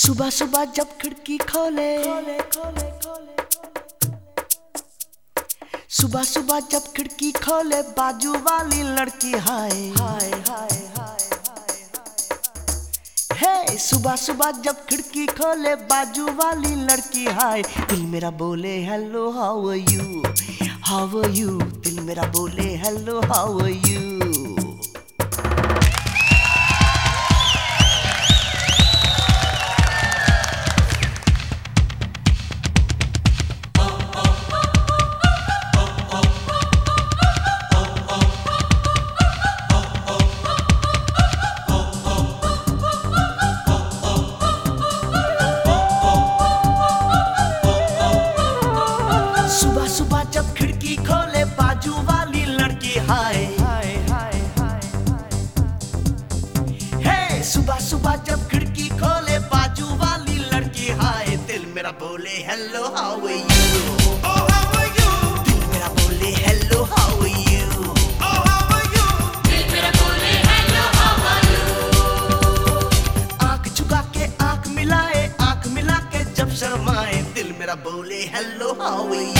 सुबह सुबह जब खिड़की खोले। सुबह सुबह जब खिड़की खोले, बाजू वाली लड़की हाय। हाय हाय हाय हे, सुबह सुबह जब खिड़की खोले, बाजू वाली लड़की हाय। दिल मेरा बोले hello how are you how are you दिल मेरा बोले हेलो हाउ आर यू सुबह सुबह जब खिड़की खोले बाजू वाली लड़की हाय हाय हे सुबह सुबह जब खिड़की खोले बाजू वाली लड़की हाय दिल मेरा बोले हेलो हाउ आर यू मेरा बोले Oh, के आँख मिलाए आँख मिला के जब शर्माए मेरा बोले हेलो हाउ आर यू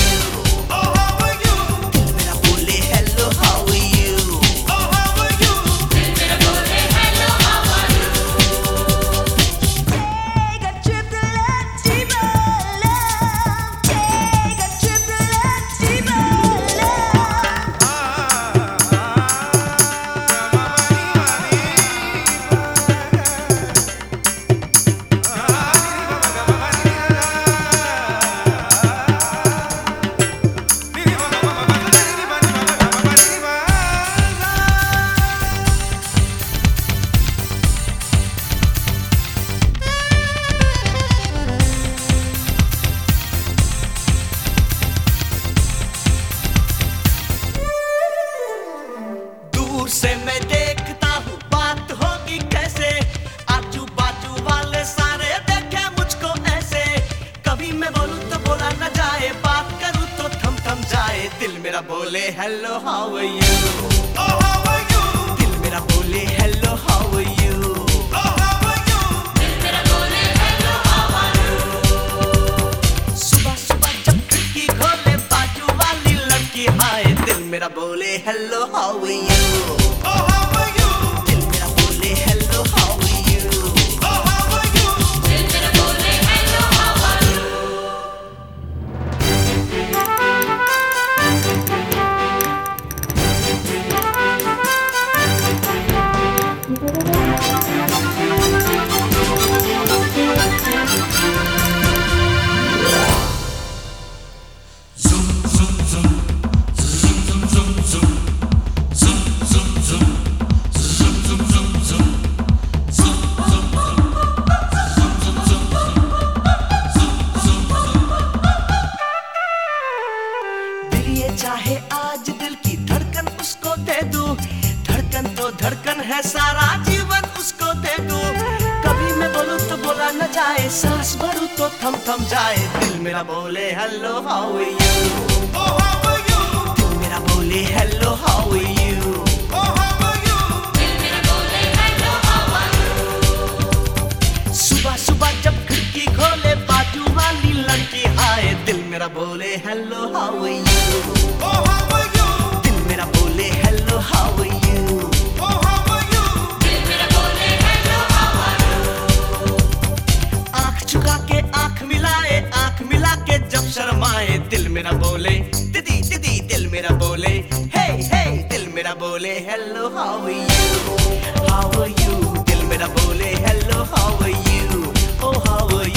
दूर से मैं देखता हूँ बात होगी कैसे। आजू बाजू वाले सारे देखे मुझको ऐसे। कभी मैं बोलूँ तो बोला न जाए बात करूँ तो थम थम जाए। दिल मेरा बोले hello how are you Oh, how are you? दिल मेरा बोले hello how are you Oh, how are you? सुबह सुबह जब खिड़की खोले बाजू वाली लड़की हाय दिल मेरा बोले हेलो हाउ आर यू चाहे आज दिल की धड़कन उसको दे दो। धड़कन तो धड़कन है सारा जीवन उसको दे दो। कभी मैं बोलू तो बोला न जाए सांस भरूं तो थम थम जाए। दिल मेरा बोले हेलो हाउ आर यू? दिल मेरा बोले हेलो हाउ आर यू बोले हेलो हाउ आर यू के आँख मिलाए मिला के जब शर्माए दिल मेरा बोले दीदी दीदी दिल मेरा बोले हे हे दिल मेरा बोले hello how are you how are you दिल मेरा बोले hello how are you Oh, how are?